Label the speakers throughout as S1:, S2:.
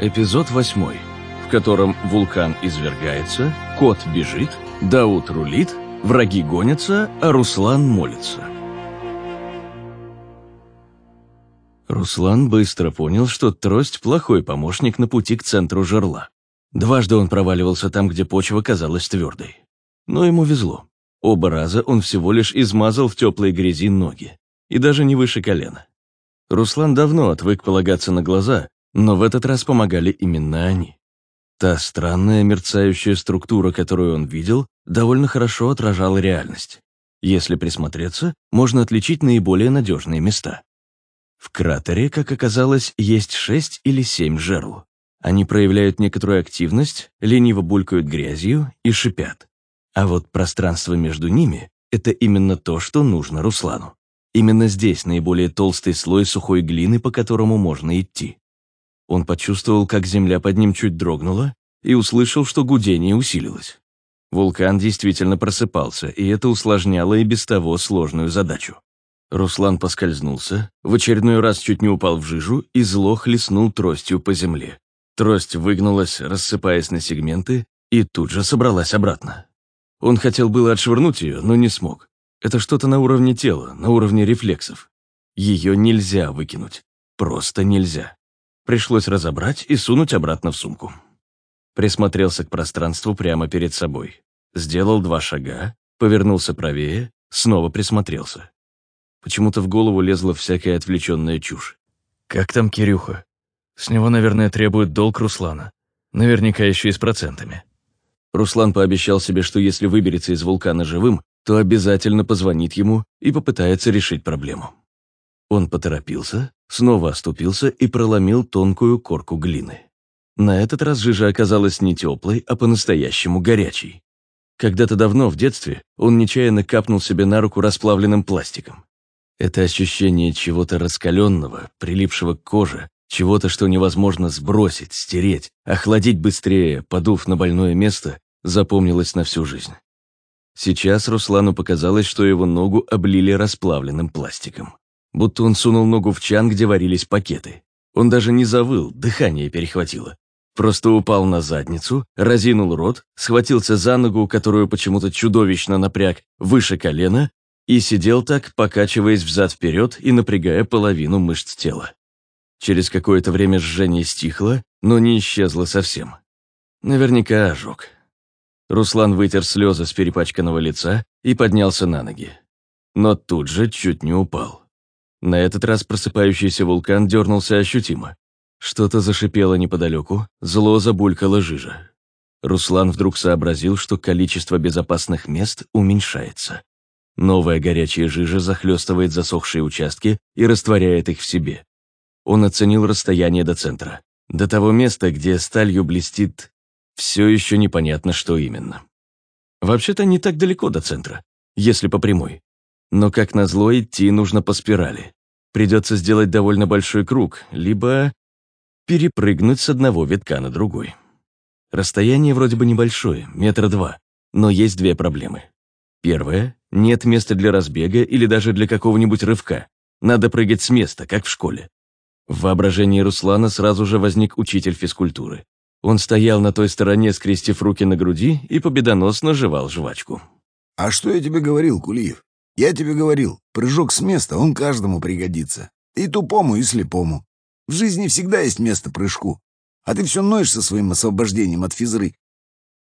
S1: Эпизод восьмой, в котором вулкан извергается, кот бежит, Дауд рулит, враги гонятся, а Руслан молится. Руслан быстро понял, что трость – плохой помощник на пути к центру жерла. Дважды он проваливался там, где почва казалась твердой. Но ему везло. Оба раза он всего лишь измазал в теплой грязи ноги. И даже не выше колена. Руслан давно отвык полагаться на глаза, но в этот раз помогали именно они. Та странная мерцающая структура, которую он видел, довольно хорошо отражала реальность. Если присмотреться, можно отличить наиболее надежные места. В кратере, как оказалось, есть шесть или семь жерл. Они проявляют некоторую активность, лениво булькают грязью и шипят. А вот пространство между ними — это именно то, что нужно Руслану. Именно здесь наиболее толстый слой сухой глины, по которому можно идти. Он почувствовал, как земля под ним чуть дрогнула, и услышал, что гудение усилилось. Вулкан действительно просыпался, и это усложняло и без того сложную задачу. Руслан поскользнулся, в очередной раз чуть не упал в жижу и зло хлестнул тростью по земле. Трость выгнулась, рассыпаясь на сегменты, и тут же собралась обратно. Он хотел было отшвырнуть ее, но не смог. Это что-то на уровне тела, на уровне рефлексов. Ее нельзя выкинуть. Просто нельзя. Пришлось разобрать и сунуть обратно в сумку. Присмотрелся к пространству прямо перед собой. Сделал два шага, повернулся правее, снова присмотрелся. Почему-то в голову лезла всякая отвлеченная чушь. Как там Кирюха? С него, наверное, требует долг Руслана. Наверняка еще и с процентами. Руслан пообещал себе, что если выберется из вулкана живым, то обязательно позвонит ему и попытается решить проблему. Он поторопился, снова оступился и проломил тонкую корку глины. На этот раз жижа оказалась не теплой, а по-настоящему горячей. Когда-то давно, в детстве, он нечаянно капнул себе на руку расплавленным пластиком. Это ощущение чего-то раскаленного, прилипшего к коже, чего-то, что невозможно сбросить, стереть, охладить быстрее, подув на больное место, запомнилось на всю жизнь. Сейчас Руслану показалось, что его ногу облили расплавленным пластиком будто он сунул ногу в чан, где варились пакеты. Он даже не завыл, дыхание перехватило. Просто упал на задницу, разинул рот, схватился за ногу, которую почему-то чудовищно напряг, выше колена, и сидел так, покачиваясь взад-вперед и напрягая половину мышц тела. Через какое-то время жжение стихло, но не исчезло совсем. Наверняка ожог. Руслан вытер слезы с перепачканного лица и поднялся на ноги. Но тут же чуть не упал. На этот раз просыпающийся вулкан дернулся ощутимо. Что-то зашипело неподалеку, зло забулькало жижа. Руслан вдруг сообразил, что количество безопасных мест уменьшается. Новая горячая жижа захлестывает засохшие участки и растворяет их в себе. Он оценил расстояние до центра. До того места, где сталью блестит... Все еще непонятно, что именно. Вообще-то не так далеко до центра, если по прямой. Но, как назло, идти нужно по спирали. Придется сделать довольно большой круг, либо перепрыгнуть с одного витка на другой. Расстояние вроде бы небольшое, метра два, но есть две проблемы. Первая — нет места для разбега или даже для какого-нибудь рывка. Надо прыгать с места, как в школе. В воображении Руслана сразу же возник учитель физкультуры. Он стоял на той стороне, скрестив руки на груди и победоносно жевал жвачку.
S2: «А что я тебе говорил, Кулиев? Я тебе говорил, прыжок с места, он каждому пригодится. И тупому, и слепому. В жизни всегда есть место прыжку. А ты все ноешь со своим освобождением от физры.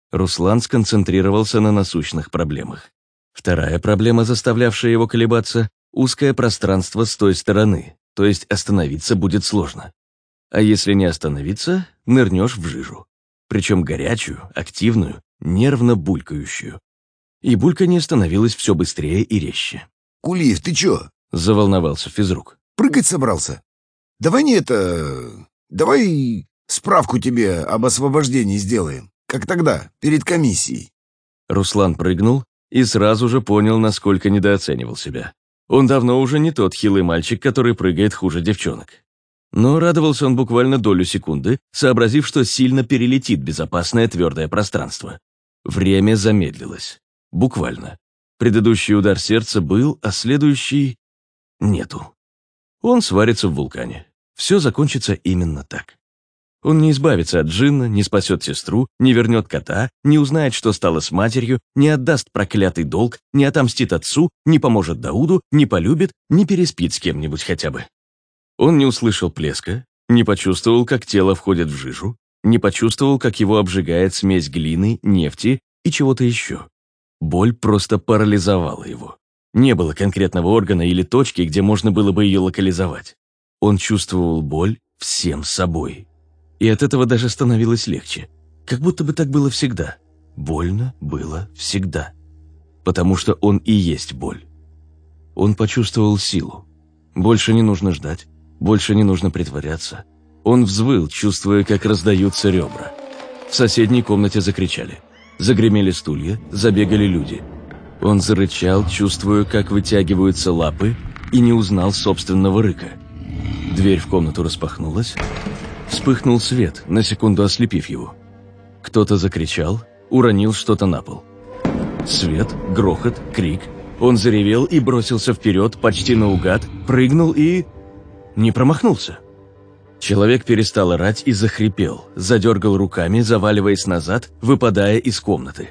S1: Руслан сконцентрировался на насущных проблемах. Вторая проблема, заставлявшая его колебаться — узкое пространство с той стороны, то есть остановиться будет сложно. А если не остановиться, нырнешь в жижу. Причем горячую, активную, нервно булькающую и бульканье становилось все быстрее и резче.
S2: «Кулиев, ты чё?»
S1: — заволновался физрук.
S2: «Прыгать собрался? Давай не это... Давай справку тебе об освобождении сделаем, как тогда, перед комиссией».
S1: Руслан прыгнул и сразу же понял, насколько недооценивал себя. Он давно уже не тот хилый мальчик, который прыгает хуже девчонок. Но радовался он буквально долю секунды, сообразив, что сильно перелетит безопасное твердое пространство. Время замедлилось. Буквально. Предыдущий удар сердца был, а следующий — нету. Он сварится в вулкане. Все закончится именно так. Он не избавится от Джинна, не спасет сестру, не вернет кота, не узнает, что стало с матерью, не отдаст проклятый долг, не отомстит отцу, не поможет Дауду, не полюбит, не переспит с кем-нибудь хотя бы. Он не услышал плеска, не почувствовал, как тело входит в жижу, не почувствовал, как его обжигает смесь глины, нефти и чего-то еще. Боль просто парализовала его. Не было конкретного органа или точки, где можно было бы ее локализовать. Он чувствовал боль всем собой. И от этого даже становилось легче. Как будто бы так было всегда. Больно было всегда. Потому что он и есть боль. Он почувствовал силу. Больше не нужно ждать. Больше не нужно притворяться. Он взвыл, чувствуя, как раздаются ребра. В соседней комнате закричали. Загремели стулья, забегали люди. Он зарычал, чувствуя, как вытягиваются лапы, и не узнал собственного рыка. Дверь в комнату распахнулась. Вспыхнул свет, на секунду ослепив его. Кто-то закричал, уронил что-то на пол. Свет, грохот, крик. Он заревел и бросился вперед, почти наугад, прыгнул и... не промахнулся. Человек перестал орать и захрипел, задергал руками, заваливаясь назад, выпадая из комнаты.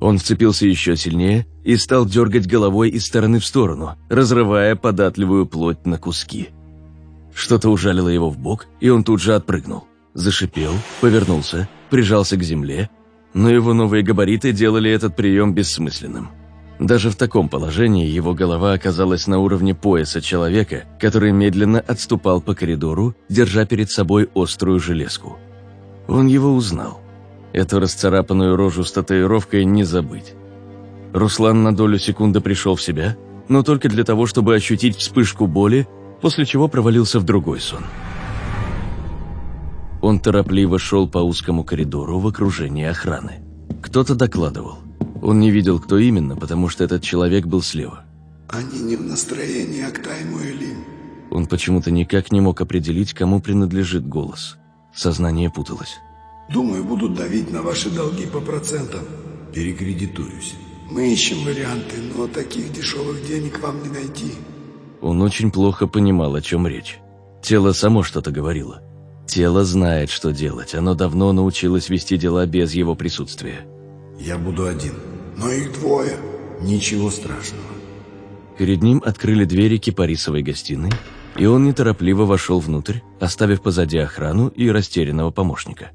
S1: Он вцепился еще сильнее и стал дергать головой из стороны в сторону, разрывая податливую плоть на куски. Что-то ужалило его в бок, и он тут же отпрыгнул. Зашипел, повернулся, прижался к земле, но его новые габариты делали этот прием бессмысленным. Даже в таком положении его голова оказалась на уровне пояса человека, который медленно отступал по коридору, держа перед собой острую железку. Он его узнал. Эту расцарапанную рожу с татуировкой не забыть. Руслан на долю секунды пришел в себя, но только для того, чтобы ощутить вспышку боли, после чего провалился в другой сон. Он торопливо шел по узкому коридору в окружении охраны. Кто-то докладывал. Он не видел, кто именно, потому что этот человек был слева.
S3: Они не в настроении, Актайму и.
S1: Он почему-то никак не мог определить, кому принадлежит голос. Сознание путалось.
S3: Думаю, будут давить на ваши долги по процентам.
S2: Перекредитуюсь.
S3: Мы ищем варианты, но таких дешевых денег вам не найти.
S1: Он очень плохо понимал, о чем речь. Тело само что-то говорило. Тело знает, что делать. Оно давно научилось вести дела без его присутствия.
S2: Я буду один.
S3: Но их двое.
S2: Ничего страшного.
S1: Перед ним открыли двери кипарисовой гостиной, и он неторопливо вошел внутрь, оставив позади охрану и растерянного помощника.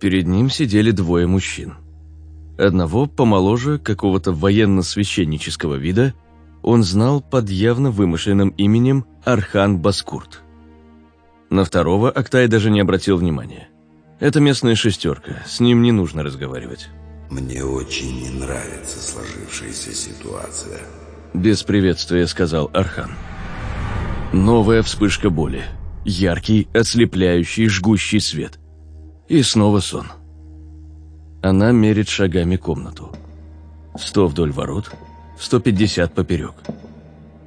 S1: Перед ним сидели двое мужчин. Одного, помоложе, какого-то военно-священнического вида, он знал под явно вымышленным именем Архан Баскурт. На второго Актай даже не обратил внимания. Это местная шестерка, с ним не нужно разговаривать.
S3: Мне очень не нравится сложившаяся ситуация.
S1: Без приветствия сказал Архан. Новая вспышка боли. Яркий, ослепляющий, жгущий свет. И снова сон. Она мерит шагами комнату. Сто вдоль ворот, 150 поперек.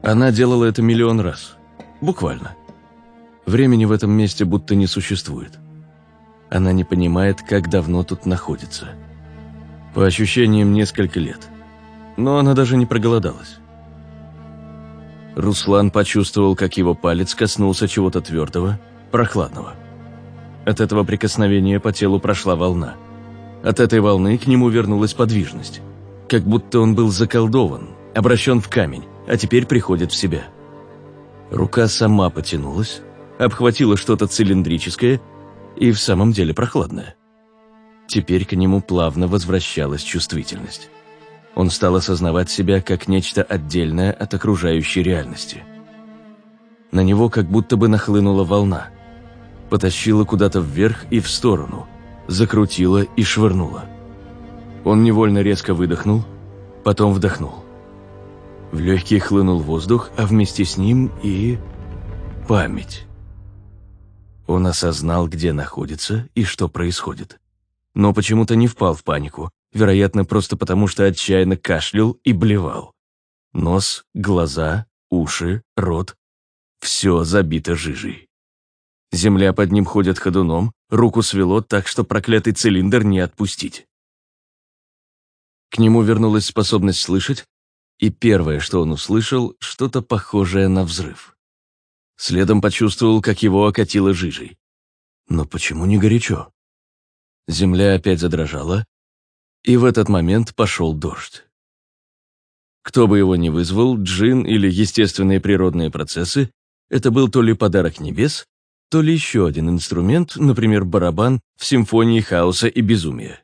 S1: Она делала это миллион раз. Буквально. Времени в этом месте будто не существует. Она не понимает, как давно тут находится. По ощущениям, несколько лет. Но она даже не проголодалась. Руслан почувствовал, как его палец коснулся чего-то твердого, прохладного. От этого прикосновения по телу прошла волна. От этой волны к нему вернулась подвижность. Как будто он был заколдован, обращен в камень, а теперь приходит в себя. Рука сама потянулась, обхватила что-то цилиндрическое и в самом деле прохладное. Теперь к нему плавно возвращалась чувствительность. Он стал осознавать себя как нечто отдельное от окружающей реальности. На него как будто бы нахлынула волна. Потащила куда-то вверх и в сторону, закрутила и швырнула. Он невольно резко выдохнул, потом вдохнул. В легкие хлынул воздух, а вместе с ним и... память. Он осознал, где находится и что происходит но почему-то не впал в панику, вероятно, просто потому что отчаянно кашлял и блевал. Нос, глаза, уши, рот — все забито жижей. Земля под ним ходит ходуном, руку свело так, что проклятый цилиндр не отпустить. К нему вернулась способность слышать, и первое, что он услышал, что-то похожее на взрыв. Следом почувствовал, как его окатило жижей. Но почему не горячо? Земля опять задрожала, и в этот момент пошел дождь. Кто бы его ни вызвал, джин или естественные природные процессы, это был то ли подарок небес, то ли еще один инструмент, например, барабан в симфонии хаоса и безумия.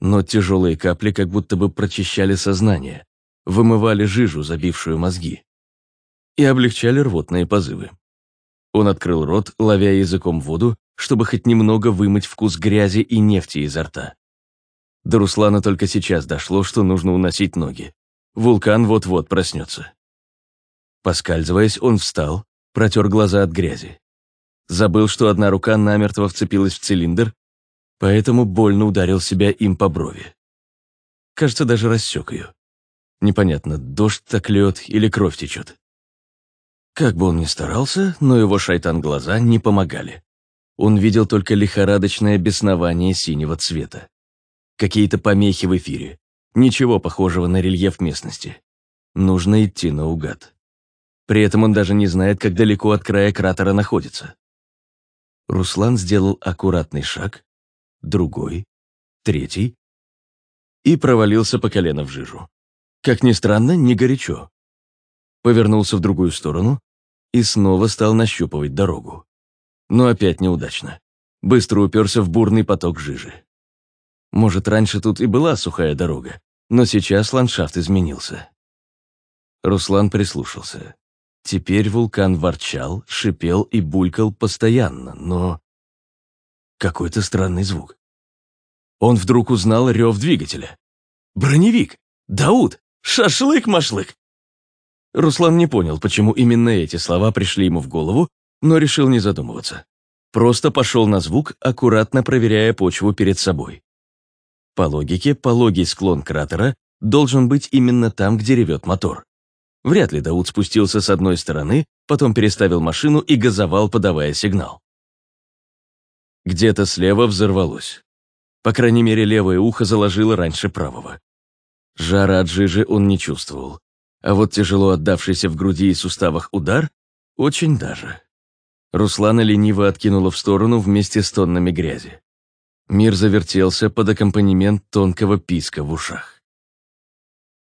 S1: Но тяжелые капли как будто бы прочищали сознание, вымывали жижу, забившую мозги, и облегчали рвотные позывы. Он открыл рот, ловя языком воду, чтобы хоть немного вымыть вкус грязи и нефти изо рта. До Руслана только сейчас дошло, что нужно уносить ноги. Вулкан вот-вот проснется. Поскальзываясь, он встал, протер глаза от грязи. Забыл, что одна рука намертво вцепилась в цилиндр, поэтому больно ударил себя им по брови. Кажется, даже рассек ее. Непонятно, дождь так лед или кровь течет. Как бы он ни старался, но его шайтан-глаза не помогали. Он видел только лихорадочное беснование синего цвета. Какие-то помехи в эфире. Ничего похожего на рельеф местности. Нужно идти наугад. При этом он даже не знает, как далеко от края кратера находится. Руслан сделал аккуратный шаг, другой, третий и провалился по колено в жижу. Как ни странно, не горячо. Повернулся в другую сторону и снова стал нащупывать дорогу. Но опять неудачно. Быстро уперся в бурный поток жижи. Может, раньше тут и была сухая дорога, но сейчас ландшафт изменился. Руслан прислушался. Теперь вулкан ворчал, шипел и булькал постоянно, но... Какой-то странный звук. Он вдруг узнал рев двигателя. «Броневик! Дауд! Шашлык-машлык!» Руслан не понял, почему именно эти слова пришли ему в голову, но решил не задумываться. Просто пошел на звук, аккуратно проверяя почву перед собой. По логике, пологий склон кратера должен быть именно там, где ревет мотор. Вряд ли Дауд спустился с одной стороны, потом переставил машину и газовал, подавая сигнал. Где-то слева взорвалось. По крайней мере, левое ухо заложило раньше правого. Жара от жижи он не чувствовал. А вот тяжело отдавшийся в груди и суставах удар – очень даже. Руслана лениво откинула в сторону вместе с тоннами грязи. Мир завертелся под аккомпанемент тонкого писка в ушах.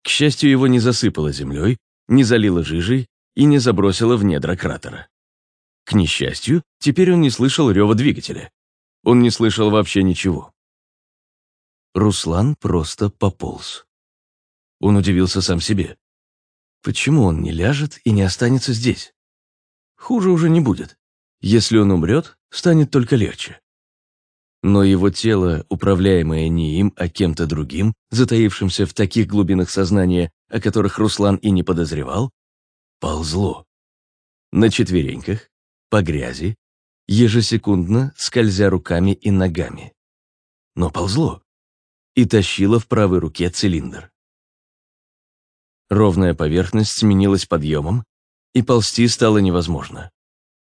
S1: К счастью, его не засыпало землей, не залило жижей и не забросило в недра кратера. К несчастью, теперь он не слышал рева двигателя. Он не слышал вообще ничего. Руслан просто пополз. Он удивился сам себе. Почему он не ляжет и не останется здесь? Хуже уже не будет. Если он умрет, станет только легче. Но его тело, управляемое не им, а кем-то другим, затаившимся в таких глубинах сознания, о которых Руслан и не подозревал, ползло. На четвереньках, по грязи, ежесекундно скользя руками и ногами. Но ползло и тащило в правой руке цилиндр. Ровная поверхность сменилась подъемом, и ползти стало невозможно.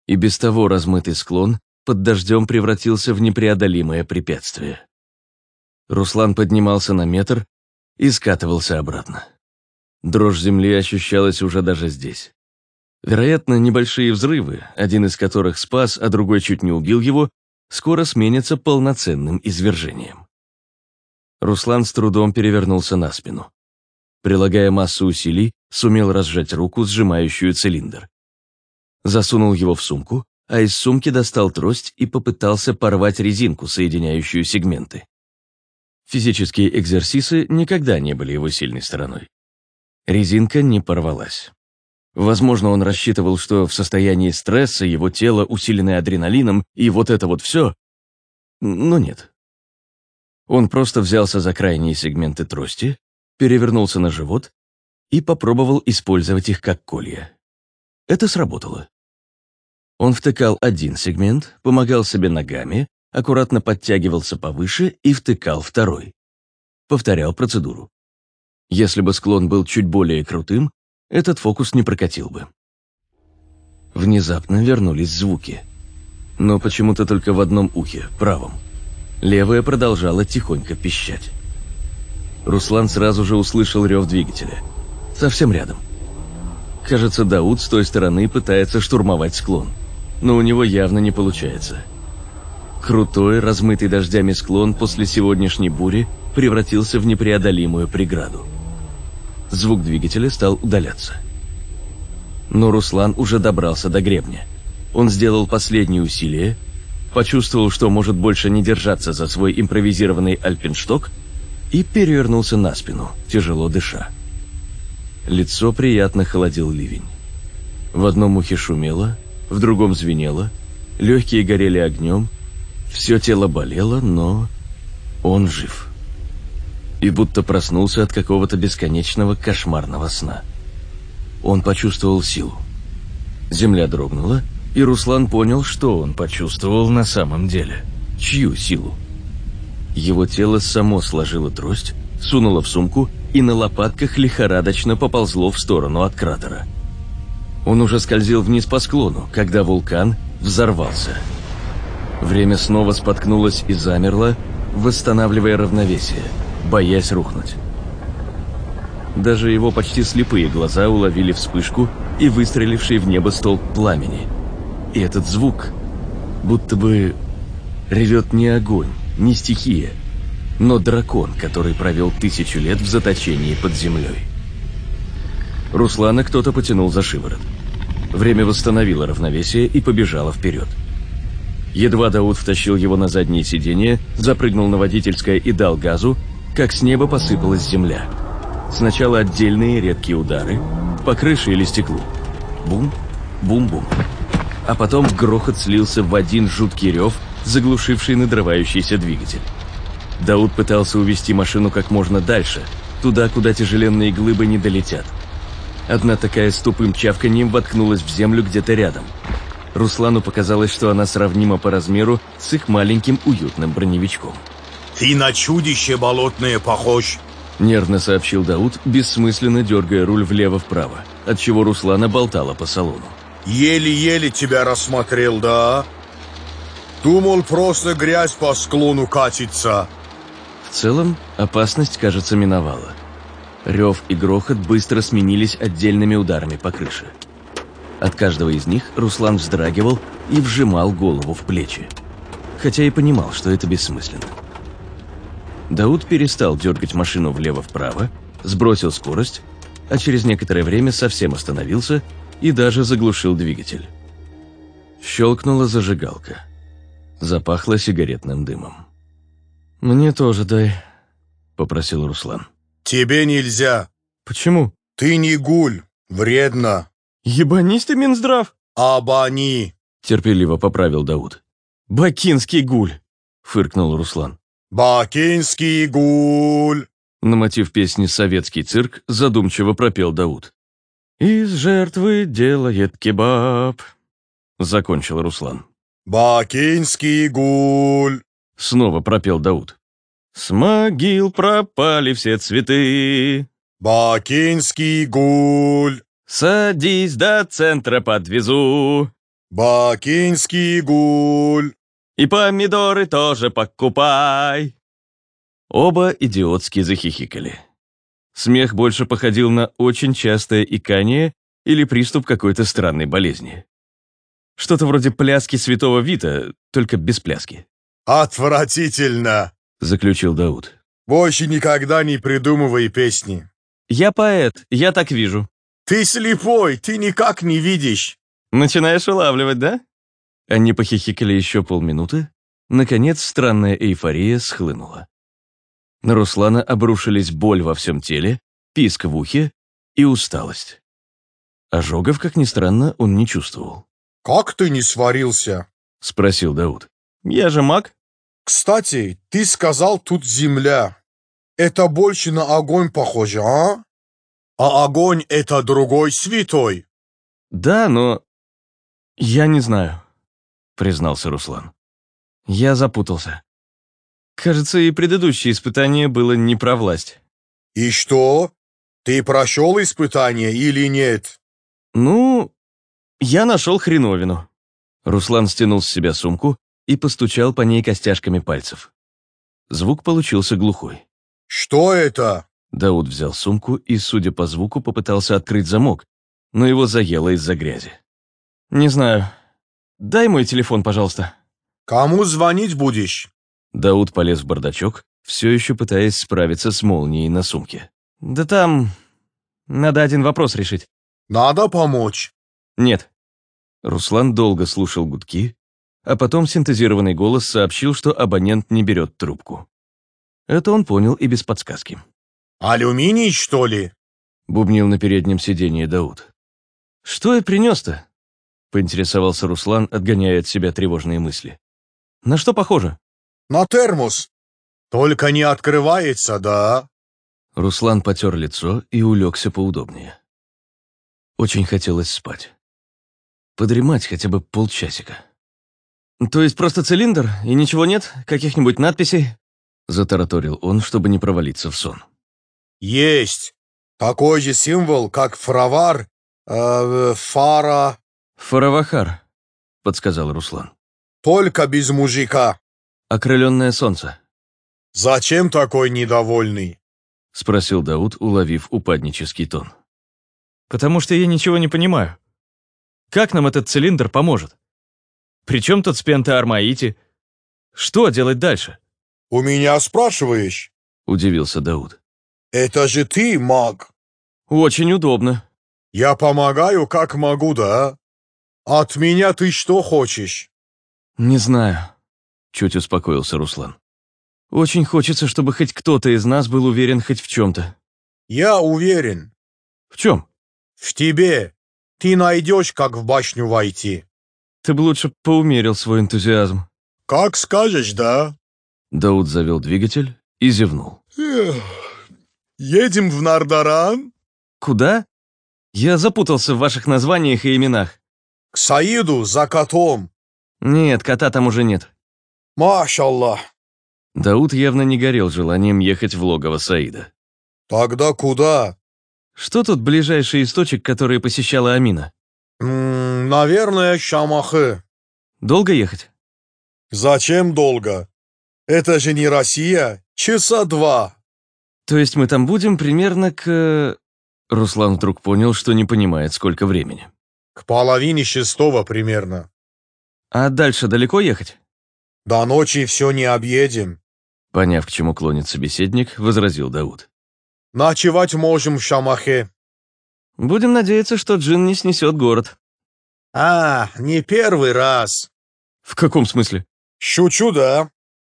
S1: И без того размытый склон под дождем превратился в непреодолимое препятствие. Руслан поднимался на метр и скатывался обратно. Дрожь земли ощущалась уже даже здесь. Вероятно, небольшие взрывы, один из которых спас, а другой чуть не убил его, скоро сменятся полноценным извержением. Руслан с трудом перевернулся на спину прилагая массу усилий, сумел разжать руку, сжимающую цилиндр. Засунул его в сумку, а из сумки достал трость и попытался порвать резинку, соединяющую сегменты. Физические экзерсисы никогда не были его сильной стороной. Резинка не порвалась. Возможно, он рассчитывал, что в состоянии стресса его тело, усиленное адреналином, и вот это вот все. Но нет. Он просто взялся за крайние сегменты трости, перевернулся на живот и попробовал использовать их как колья. Это сработало. Он втыкал один сегмент, помогал себе ногами, аккуратно подтягивался повыше и втыкал второй. Повторял процедуру. Если бы склон был чуть более крутым, этот фокус не прокатил бы. Внезапно вернулись звуки. Но почему-то только в одном ухе, правом. Левое продолжало тихонько пищать. Руслан сразу же услышал рев двигателя. Совсем рядом. Кажется, Дауд с той стороны пытается штурмовать склон. Но у него явно не получается. Крутой, размытый дождями склон после сегодняшней бури превратился в непреодолимую преграду. Звук двигателя стал удаляться. Но Руслан уже добрался до гребня. Он сделал последние усилия, почувствовал, что может больше не держаться за свой импровизированный альпиншток и перевернулся на спину, тяжело дыша. Лицо приятно холодил ливень. В одном ухе шумело, в другом звенело, легкие горели огнем, все тело болело, но он жив. И будто проснулся от какого-то бесконечного кошмарного сна. Он почувствовал силу. Земля дрогнула, и Руслан понял, что он почувствовал на самом деле. Чью силу? Его тело само сложило трость, сунуло в сумку и на лопатках лихорадочно поползло в сторону от кратера. Он уже скользил вниз по склону, когда вулкан взорвался. Время снова споткнулось и замерло, восстанавливая равновесие, боясь рухнуть. Даже его почти слепые глаза уловили вспышку и выстреливший в небо столб пламени. И этот звук, будто бы ревет не огонь, не стихия, но дракон, который провел тысячу лет в заточении под землей. Руслана кто-то потянул за шиворот. Время восстановило равновесие и побежало вперед. Едва Дауд втащил его на заднее сиденье, запрыгнул на водительское и дал газу, как с неба посыпалась земля. Сначала отдельные редкие удары по крыше или стеклу. Бум, бум-бум. А потом грохот слился в один жуткий рев, заглушивший надрывающийся двигатель. Дауд пытался увести машину как можно дальше, туда, куда тяжеленные глыбы не долетят. Одна такая с тупым чавканьем воткнулась в землю где-то рядом. Руслану показалось, что она сравнима по размеру с их маленьким уютным броневичком.
S4: «Ты на чудище болотное похож!»
S1: Нервно сообщил Дауд, бессмысленно дергая руль влево-вправо, отчего Руслана болтала по салону.
S4: «Еле-еле тебя рассмотрел, да? Думал, просто грязь по склону катится!»
S1: В целом, опасность, кажется, миновала. Рев и грохот быстро сменились отдельными ударами по крыше. От каждого из них Руслан вздрагивал и вжимал голову в плечи. Хотя и понимал, что это бессмысленно. Дауд перестал дергать машину влево-вправо, сбросил скорость, а через некоторое время совсем остановился и даже заглушил двигатель. Щелкнула зажигалка. Запахло сигаретным дымом. «Мне тоже дай», — попросил Руслан.
S4: «Тебе нельзя.
S1: «Почему?»
S4: Ты не гуль. Вредно.
S1: «Ебанись ты, Минздрав!»
S4: Абани!»
S1: терпеливо поправил Дауд. «Бакинский гуль!» — фыркнул Руслан.
S4: «Бакинский гуль!»
S1: На мотив песни «Советский цирк» задумчиво пропел Дауд. «Из жертвы делает кебаб», — закончил Руслан.
S4: «Бакинский гуль!»
S1: Снова пропел Дауд. «С могил пропали все цветы,
S4: «Бакинский гуль!»
S1: садись до центра подвезу,
S4: «Бакинский гуль!»
S1: и помидоры тоже покупай». Оба идиотски захихикали. Смех больше походил на очень частое икание или приступ какой-то странной болезни. Что-то вроде пляски святого Вита, только без пляски,
S4: «Отвратительно!»
S1: Заключил Дауд.
S4: «Больше никогда не придумывай песни.
S1: «Я поэт, я так вижу».
S4: Ты слепой, ты никак не видишь!»
S1: «Начинаешь улавливать, да?» Они похихикали еще полминуты. Наконец, странная эйфория схлынула. На Руслана обрушились боль во всем теле, писк в ухе и усталость. Ожогов, как ни странно, он не чувствовал.
S4: «Как ты не сварился?»
S1: — спросил Дауд. «Я же маг».
S4: «Кстати, ты сказал тут земля. Это больше на огонь похоже, а? А огонь — это другой святой».
S1: «Да, но...» «Я не знаю», — признался Руслан. «Я запутался. Кажется, и предыдущее испытание было не про власть».
S4: «И что? Ты прошел испытание или нет?»
S1: «Ну, я нашел хреновину». Руслан стянул с себя сумку и постучал по ней костяшками пальцев. Звук получился глухой.
S4: «Что это?»
S1: Дауд взял сумку и, судя по звуку, попытался открыть замок, но его заело из-за грязи. «Не знаю. Дай мой телефон, пожалуйста».
S4: Кому звонить будешь?
S1: Дауд полез в бардачок, все еще пытаясь справиться с молнией на сумке.
S5: Да там... Надо один вопрос решить.
S4: Надо помочь.
S1: Нет. Руслан долго слушал гудки, а потом синтезированный голос сообщил, что абонент не берет трубку. Это он понял и без подсказки.
S4: Алюминий, что ли?
S1: Бубнил на переднем сиденье Дауд.
S5: Что я принес-то?
S1: Поинтересовался Руслан, отгоняя от себя тревожные мысли.
S5: На что похоже?
S4: На термос. Только не открывается, да?
S1: Руслан потер лицо и улегся поудобнее. Очень хотелось спать. Подремать хотя бы полчасика.
S5: То есть просто цилиндр и ничего нет? Каких-нибудь надписей?
S1: Затараторил он, чтобы не провалиться в сон.
S4: Есть. Такой же символ, как фаровар, э, фара...
S1: Фаравахар, подсказал Руслан.
S4: Только без мужика.
S1: Окрыленное солнце.
S4: Зачем такой недовольный?
S1: Спросил Дауд, уловив упаднический тон.
S5: Потому что я ничего не понимаю. Как нам этот цилиндр поможет? Причем тут спента Армаити? Что делать дальше?
S4: У меня спрашиваешь?
S1: Удивился Дауд.
S4: Это же ты, маг.
S5: Очень удобно.
S4: Я помогаю, как могу, да? От меня ты что хочешь?
S1: Не знаю. Чуть успокоился Руслан.
S5: Очень хочется, чтобы хоть кто-то из нас был уверен хоть в чем-то.
S4: Я уверен.
S5: В чем?
S4: В тебе. Ты найдешь, как в башню войти.
S5: Ты бы лучше поумерил свой энтузиазм.
S4: Как скажешь, да?
S1: Дауд завел двигатель и зевнул.
S4: Едем в Нардаран?
S5: Куда? Я запутался в ваших названиях и именах.
S4: К Саиду за котом.
S5: Нет, кота там уже нет.
S4: Машаллах.
S1: Дауд явно не горел желанием ехать в логово Саида.
S4: Тогда куда?
S5: Что тут ближайший источник, который посещала Амина?
S4: -м, наверное, Шамахы.
S5: Долго ехать?
S4: Зачем долго? Это же не Россия. Часа два.
S5: То есть мы там будем примерно к...
S1: Руслан вдруг понял, что не понимает, сколько времени.
S4: К половине шестого примерно.
S5: А дальше далеко ехать?
S4: До ночи все не объедем.
S1: Поняв, к чему клонит собеседник, возразил Дауд.
S4: Ночевать можем в Шамахе.
S5: Будем надеяться, что Джин не снесет город.
S4: А, не первый раз.
S5: В каком смысле?
S4: Шучу, да?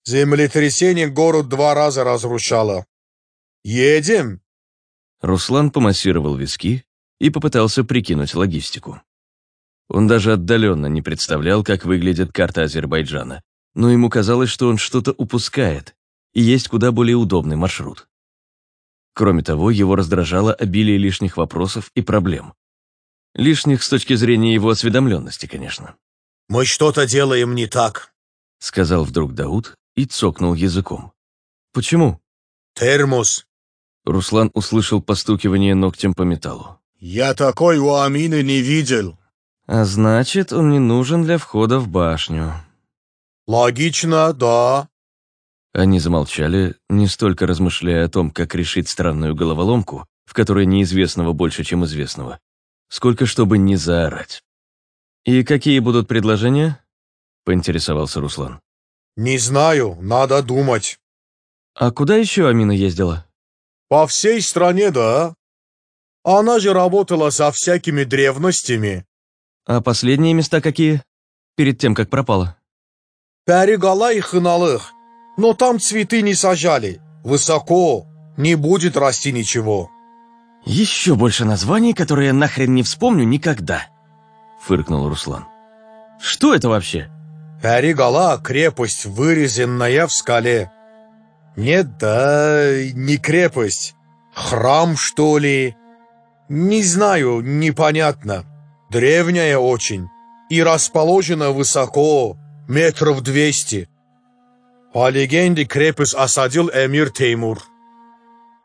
S4: Землетрясение город два раза разрушало. Едем?
S1: Руслан помассировал виски и попытался прикинуть логистику. Он даже отдаленно не представлял, как выглядит карта Азербайджана, но ему казалось, что он что-то упускает, и есть куда более удобный маршрут. Кроме того, его раздражало обилие лишних вопросов и проблем. Лишних с точки зрения его осведомленности, конечно.
S4: «Мы что-то делаем не так», —
S1: сказал вдруг Дауд и цокнул языком.
S5: «Почему?»
S4: «Термос».
S1: Руслан услышал постукивание ногтем по металлу.
S4: «Я такой у Амины не видел».
S5: «А значит, он не нужен для входа в башню».
S4: «Логично, да».
S1: Они замолчали, не столько размышляя о том, как решить странную головоломку, в которой неизвестного больше, чем известного, сколько чтобы не заорать.
S5: «И какие будут предложения?»
S1: — поинтересовался Руслан.
S4: «Не знаю, надо думать».
S5: «А куда еще Амина ездила?»
S4: «По всей стране, да. Она же работала со всякими древностями».
S5: «А последние места какие? Перед тем, как пропала?»
S4: «Перегала и Хыналых. Но там цветы не сажали. Высоко. Не будет расти ничего».
S5: «Еще больше названий, которые я нахрен не вспомню никогда», —
S1: фыркнул Руслан.
S5: «Что это вообще?»
S4: «Перегала — крепость, вырезанная в скале». «Нет, да, не крепость. Храм, что ли?» «Не знаю, непонятно. Древняя очень. И расположена высоко, метров двести. По легенде, крепость осадил эмир Теймур.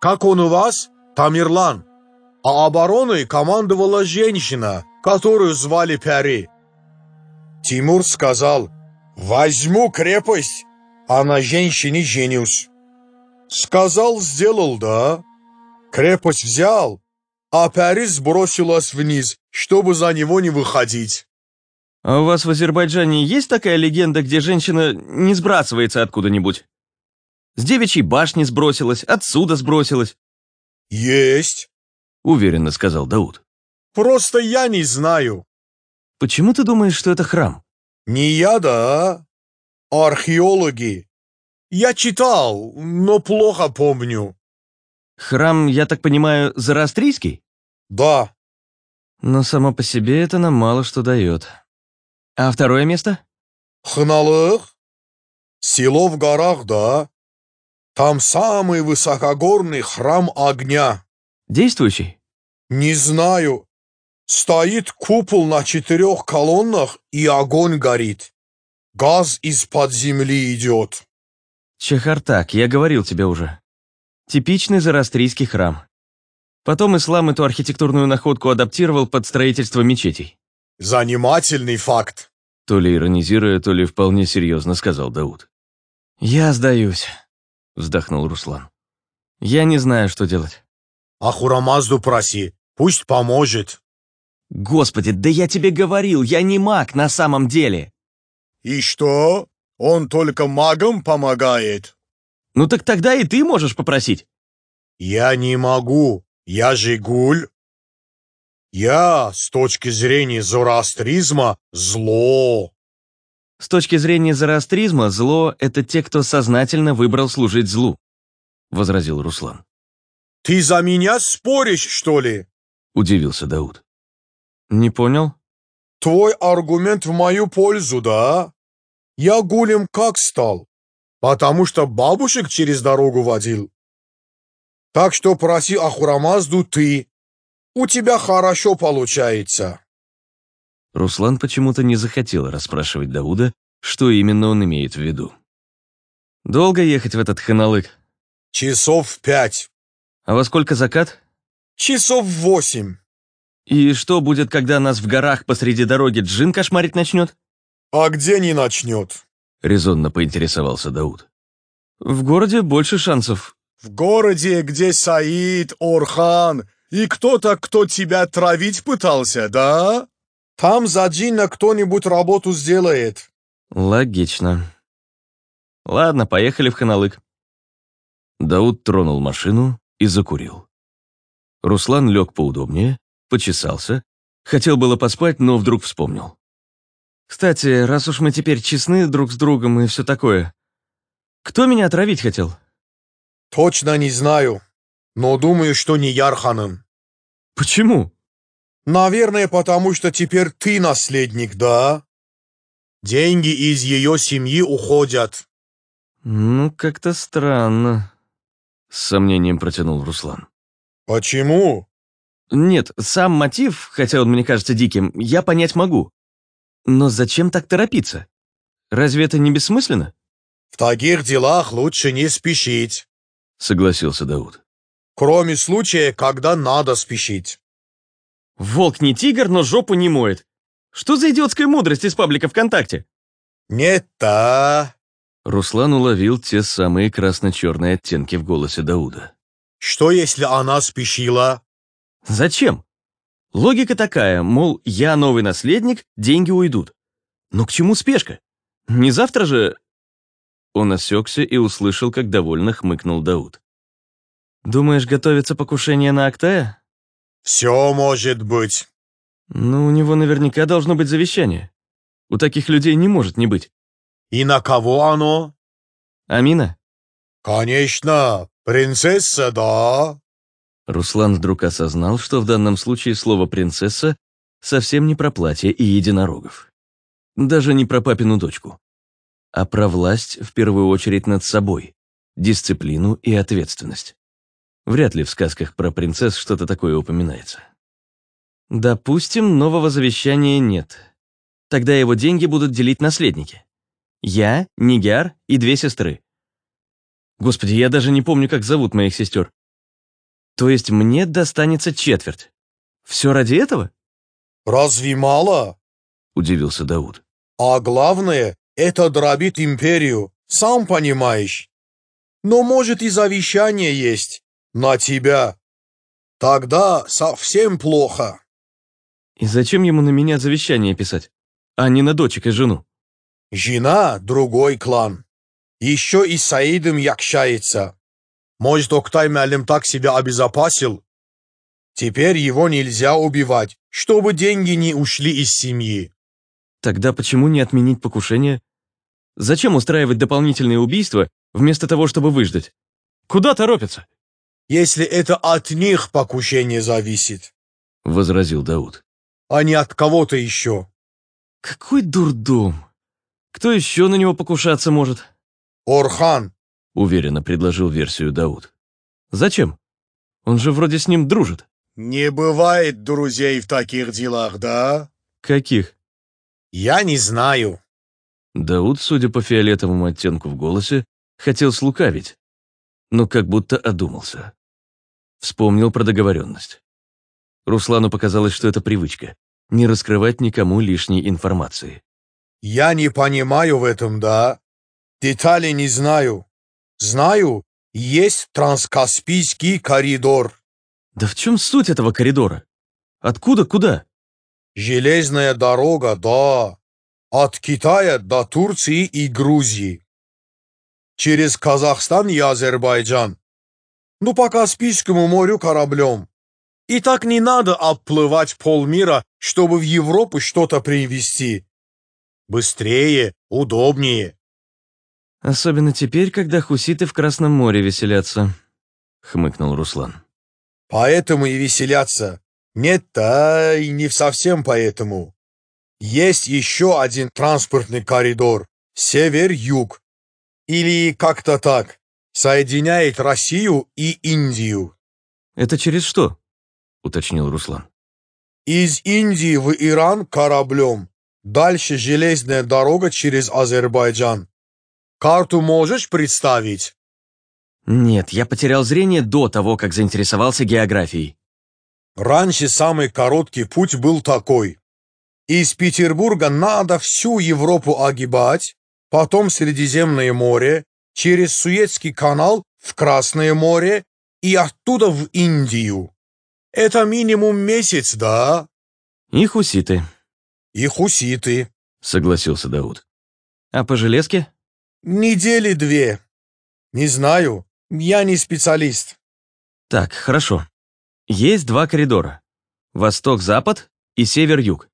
S4: Как он у вас? Тамирлан. А обороной командовала женщина, которую звали Пяри. Тимур сказал, «Возьму крепость, а на женщине женюсь». Сказал, сделал, да. Крепость взял, а Пяри сбросилась вниз, чтобы за него не выходить.
S5: А у вас в Азербайджане есть такая легенда, где женщина не сбрасывается откуда-нибудь? С девичьей башни сбросилась, отсюда сбросилась,
S4: Есть.
S1: Уверенно сказал Дауд.
S4: Просто я не знаю.
S1: Почему ты думаешь, что это храм?
S4: Не я, да? Археологи. Я читал, но плохо помню.
S1: Храм, я так понимаю, зороастрийский?
S4: Да,
S1: Но само по себе это нам мало что дает. А второе место?
S4: Хналых. Село в горах, да? Там самый высокогорный храм огня.
S1: Действующий?
S4: Не знаю. Стоит купол на четырех колоннах, и огонь горит. Газ из-под земли идет.
S1: Чехартак, я говорил тебе уже. Типичный зороастрийский храм. Потом ислам эту архитектурную находку адаптировал под строительство мечетей.
S4: Занимательный факт.
S1: То ли иронизируя, то ли вполне серьезно сказал Дауд. «Я сдаюсь», — вздохнул Руслан. «Я не знаю, что делать».
S4: Ахурамазду проси, пусть поможет.
S1: «Господи, да я тебе говорил, я не маг на самом деле!»
S4: И что? Он только магам помогает.
S1: «Ну так тогда и ты можешь попросить».
S4: Я не могу, я же гуль. Я, с точки зрения зороастризма, зло.
S1: С точки зрения зороастризма, зло — это те, кто сознательно выбрал служить злу», — возразил Руслан.
S4: Ты за меня споришь, что ли?
S1: Удивился Дауд. «Не понял?»
S4: Твой аргумент в мою пользу, да? Я гулем как стал? Потому что бабушек через дорогу водил. Так что проси Ахурамазду ты. У тебя хорошо получается.
S1: Руслан почему-то не захотел расспрашивать Дауда, что именно он имеет в виду. «Долго ехать в этот ханалык?
S4: Часов пять.
S1: А во сколько закат?
S4: Часов восемь.
S1: И что будет, когда нас в горах посреди дороги джин кошмарить начнет?»
S4: А где не начнет?
S1: Резонно поинтересовался Дауд. «В городе больше шансов».
S4: В городе, где Саид, Орхан и кто-то, кто тебя травить пытался, да? Там за джинна кто-нибудь работу сделает.
S1: «Логично. Ладно, поехали в ханалык». Дауд тронул машину и закурил. Руслан лег поудобнее, почесался, хотел было поспать, но вдруг вспомнил. «Кстати, раз уж мы теперь честны друг с другом и все такое, кто меня отравить хотел?»
S4: Точно не знаю, но думаю, что не Ярханым.
S1: «Почему?»
S4: Наверное, потому что теперь ты наследник, да? Деньги из ее семьи уходят.
S1: «Ну, как-то странно», — с сомнением протянул Руслан.
S4: Почему?
S1: «Нет, сам мотив, хотя он мне кажется диким, я понять могу. Но зачем так торопиться? Разве это не бессмысленно?»
S4: В таких делах лучше не спешить.
S1: — согласился Дауд.
S4: Кроме случая, когда надо спешить.
S5: Волк не тигр, но жопу не моет. Что за идиотская мудрость из паблика ВКонтакте?
S4: Не-то.
S1: Руслан уловил те самые красно-черные оттенки в голосе Дауда.
S4: Что, если она спешила?
S5: Зачем? Логика такая, мол, я новый наследник, деньги уйдут. Но к чему спешка? Не завтра же...
S1: Он осекся и услышал, как довольно хмыкнул Дауд.
S5: Думаешь, готовится покушение на Актая?
S4: Все может быть.
S5: Ну, у него наверняка должно быть завещание. У таких людей не может не быть.
S4: И на кого оно?
S5: Амина?
S4: Конечно, принцесса, да.
S1: Руслан вдруг осознал, что в данном случае слово «принцесса» совсем не про платье и единорогов. Даже не про папину дочку. А про власть в первую очередь над собой, дисциплину и ответственность. Вряд ли в сказках про принцесс что-то такое упоминается. Допустим, нового завещания нет. Тогда его деньги будут делить наследники. Я, Нигяр и две сестры. Господи, я даже не помню, как зовут моих сестер. То есть мне достанется четверть. Все ради этого?
S4: Разве мало?
S1: Удивился Дауд.
S4: А главное, это дробит империю, сам понимаешь. Но может и завещание есть на тебя. Тогда совсем плохо.
S5: И зачем ему на меня завещание писать?
S1: а не на дочек и жену.
S4: Жена — другой клан. Еще и с Саидом якшается. Может, Октай Мялим так себя обезопасил? Теперь его нельзя убивать, чтобы деньги не ушли из семьи.
S1: Тогда почему не отменить покушение? Зачем устраивать дополнительные убийства, вместо того, чтобы выждать? Куда торопятся?
S4: Если это от них покушение зависит, —
S6: возразил Дауд.
S4: а не от кого-то еще.
S1: Какой дурдом. Кто еще на него покушаться может?
S4: Орхан, —
S6: уверенно предложил версию Дауд.
S1: Зачем? Он же вроде с ним дружит.
S4: не бывает друзей в таких делах, да?
S1: Каких?
S4: Я не знаю.
S6: Дауд, судя по фиолетовому оттенку в голосе, хотел слукавить, но как будто одумался. Вспомнил про договоренность. Руслану показалось, что это привычка — не раскрывать никому лишней информации.
S4: Я не понимаю в этом, да? Детали не знаю. Знаю, есть транскаспийский коридор.
S1: Да в чем суть этого коридора? Откуда куда?
S4: Железная дорога, да. От Китая до Турции и Грузии. Через Казахстан и Азербайджан. Ну, по Каспийскому морю кораблем. И так не надо обплывать полмира, чтобы в Европу что-то привезти. Быстрее, удобнее.
S1: Особенно теперь, когда хуситы в Красном море веселятся, хмыкнул Руслан.
S4: Поэтому и веселятся. Нет-то и не совсем поэтому. Есть еще один транспортный коридор. Север-юг. Или как-то так. Соединяет Россию и Индию.
S1: Это через что?
S6: уточнил Руслан.
S4: Из Индии в Иран кораблем. Дальше железная дорога через Азербайджан. Карту можешь представить?
S1: Нет, я потерял зрение до того, как заинтересовался географией.
S4: Раньше самый короткий путь был такой. Из Петербурга надо всю Европу огибать, потом Средиземное море, через Суэцкий канал в Красное море и оттуда в Индию. Это минимум месяц, да?
S1: И хуситы,
S4: И хуситы.
S6: Согласился Дауд.
S1: а по железке?
S4: Недели две. Не знаю, я не специалист.
S1: Так, хорошо. Есть два коридора. Восток-запад и север-юг.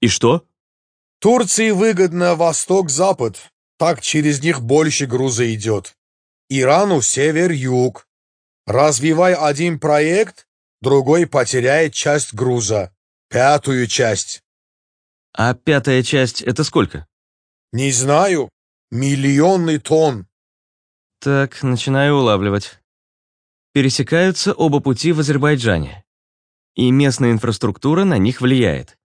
S1: И что?
S4: Турции выгодно восток-запад, так через них больше груза идет. Ирану север-юг. Развивай один проект, другой потеряет часть груза, пятую часть.
S1: А пятая часть — это сколько?
S4: Не знаю, миллионный тонн.
S1: Так, начинаю улавливать. Пересекаются оба пути в Азербайджане. И местная инфраструктура на них влияет.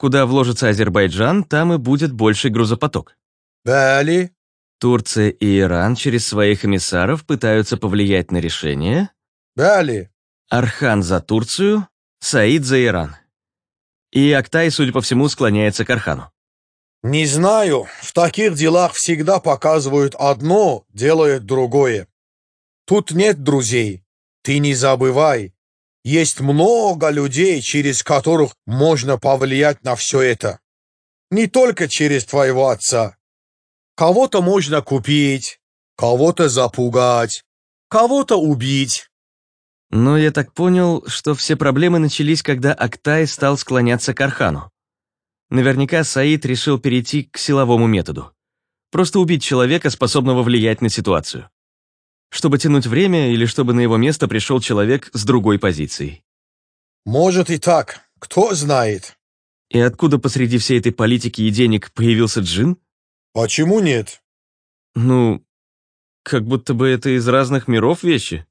S1: Куда вложится Азербайджан, там и будет больший грузопоток.
S4: Бали,
S1: Турция и Иран через своих эмиссаров пытаются повлиять на решение.
S4: бали.
S1: Архан за Турцию, Саид за Иран. И Актай, судя по всему, склоняется к Архану.
S4: Не знаю, в таких делах всегда показывают одно, делают другое. Тут нет друзей, ты не забывай. Есть много людей, через которых можно повлиять на все это. Не только через твоего отца. Кого-то можно купить, кого-то запугать, кого-то убить.
S1: Но я так понял, что все проблемы начались, когда Актай стал склоняться к Архану. Наверняка Саид решил перейти к силовому методу. Просто убить человека, способного влиять на ситуацию. Чтобы тянуть время или чтобы на его место пришел человек с другой позицией.
S4: Может и так, кто знает.
S1: И откуда посреди всей этой политики и денег появился джин?
S4: Почему нет?
S1: Ну, как будто бы это из разных миров вещи.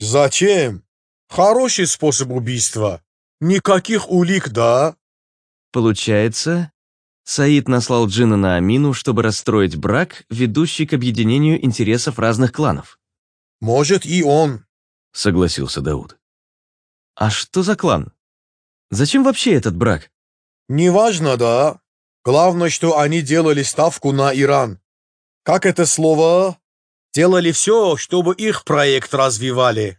S4: Зачем? Хороший способ убийства. Никаких улик, да?
S1: Получается, Саид наслал джина на Амину, чтобы расстроить брак, ведущий к объединению интересов разных кланов.
S4: Может и он.
S6: Согласился Дауд.
S1: А что за клан? Зачем вообще этот брак?
S4: Неважно, да. Главное, что они делали ставку на Иран. Как это слово? Делали все, чтобы их проект развивали.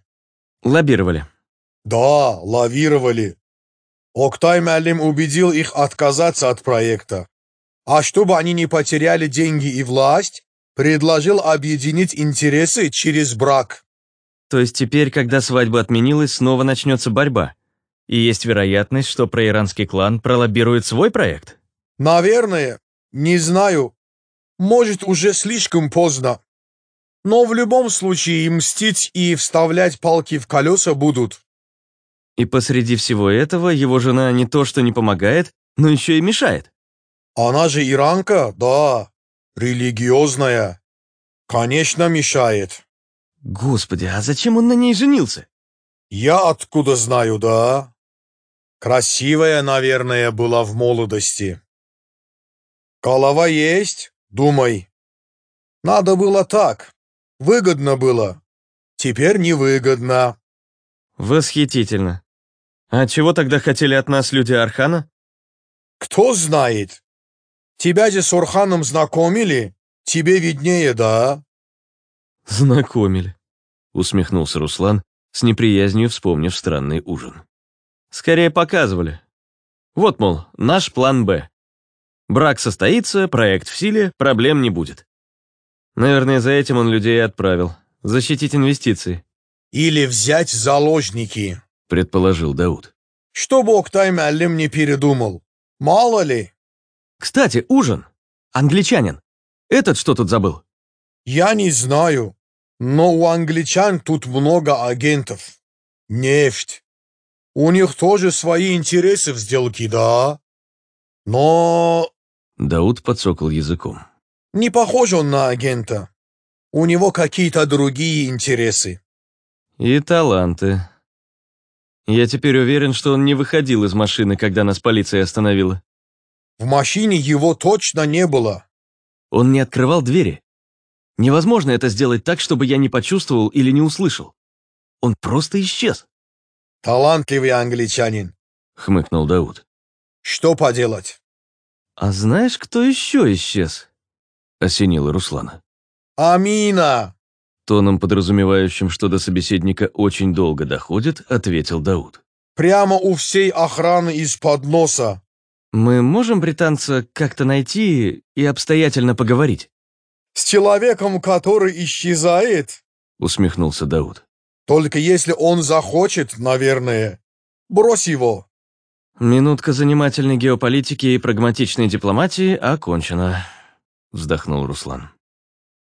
S1: Лоббировали.
S4: Да, лавировали. Октай Мялим убедил их отказаться от проекта. А чтобы они не потеряли деньги и власть, предложил объединить интересы через брак.
S1: То есть теперь, когда свадьба отменилась, снова начнется борьба. И есть вероятность, что проиранский клан пролоббирует свой проект?
S4: Наверное. Не знаю. Может, уже слишком поздно. Но в любом случае мстить и вставлять палки в колеса будут.
S1: И посреди всего этого его жена не то что не помогает, но еще и мешает.
S4: Она же иранка, да, религиозная. Конечно, мешает.
S1: Господи, а зачем он на ней женился?
S4: Я откуда знаю, да? Красивая, наверное, была в молодости. Голова есть? Думай. Надо было так. Выгодно было. Теперь невыгодно.
S1: Восхитительно. А чего тогда хотели от нас люди Архана?
S4: Кто знает. Тебя же с Орханом знакомили? Тебе виднее, да?
S1: Знакомили. Усмехнулся Руслан, с неприязнью вспомнив странный ужин. Скорее показывали. Вот, мол, наш план «Б». Брак состоится, проект в силе, проблем не будет. Наверное, за этим он людей отправил. Защитить инвестиции.
S4: Или взять заложники,
S1: предположил Дауд.
S4: Чтобы Октай Мяллим не передумал. Мало ли.
S1: Кстати, ужин. Англичанин. Этот что тут забыл?
S4: Я не знаю, но у англичан тут много агентов. Нефть. У них тоже свои интересы в сделке, да? Но...
S7: Дауд подсокал языком.
S4: Не похож он на агента. У него какие-то другие интересы.
S1: И таланты. Я теперь уверен, что он не выходил из машины, когда нас полиция остановила.
S4: В машине его точно не было.
S1: Он не открывал двери. Невозможно это сделать так, чтобы я не почувствовал или не услышал. Он просто исчез.
S4: Талантливый англичанин,
S1: хмыкнул Дауд.
S4: Что поделать?
S1: А знаешь, кто еще исчез? Осенила Руслана.
S4: Амина!
S1: Тоном, подразумевающим, что до собеседника очень долго доходит, ответил Дауд.
S4: Прямо у всей охраны из-под носа.
S1: Мы можем британца как-то найти и обстоятельно поговорить?
S4: С человеком, который исчезает?
S1: Усмехнулся Дауд.
S4: Только если он захочет, наверное. Брось его.
S1: Минутка занимательной геополитики и прагматичной дипломатии окончена, вздохнул Руслан.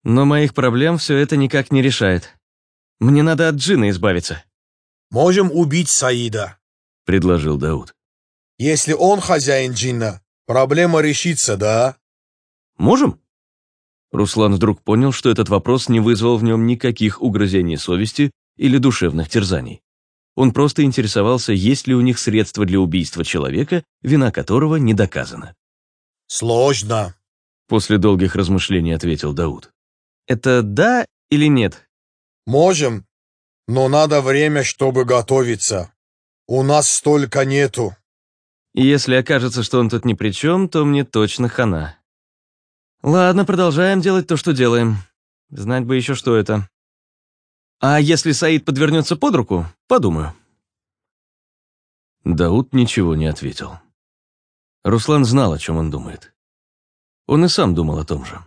S1: Но моих проблем все это никак не решает. Мне надо от Джина избавиться.
S4: Можем убить Саида,
S1: предложил Дауд.
S4: Если он хозяин Джинна, проблема решится, да?
S1: Можем? Руслан вдруг понял, что этот вопрос не вызвал в нем никаких угрызений совести или душевных терзаний. Он просто интересовался, есть ли у них средства для убийства человека, вина которого не доказана.
S4: «Сложно», —
S1: после долгих размышлений ответил Дауд. «Это да или нет?»
S4: «Можем, но надо время, чтобы готовиться. У нас столько нету».
S1: И если окажется, что он тут ни при чем, то мне точно хана. Ладно, продолжаем делать то, что делаем. Знать бы еще, что это. А если Саид подвернется под руку, подумаю.
S7: Дауд ничего не ответил. Руслан знал, о чем он думает. Он и сам думал о том же.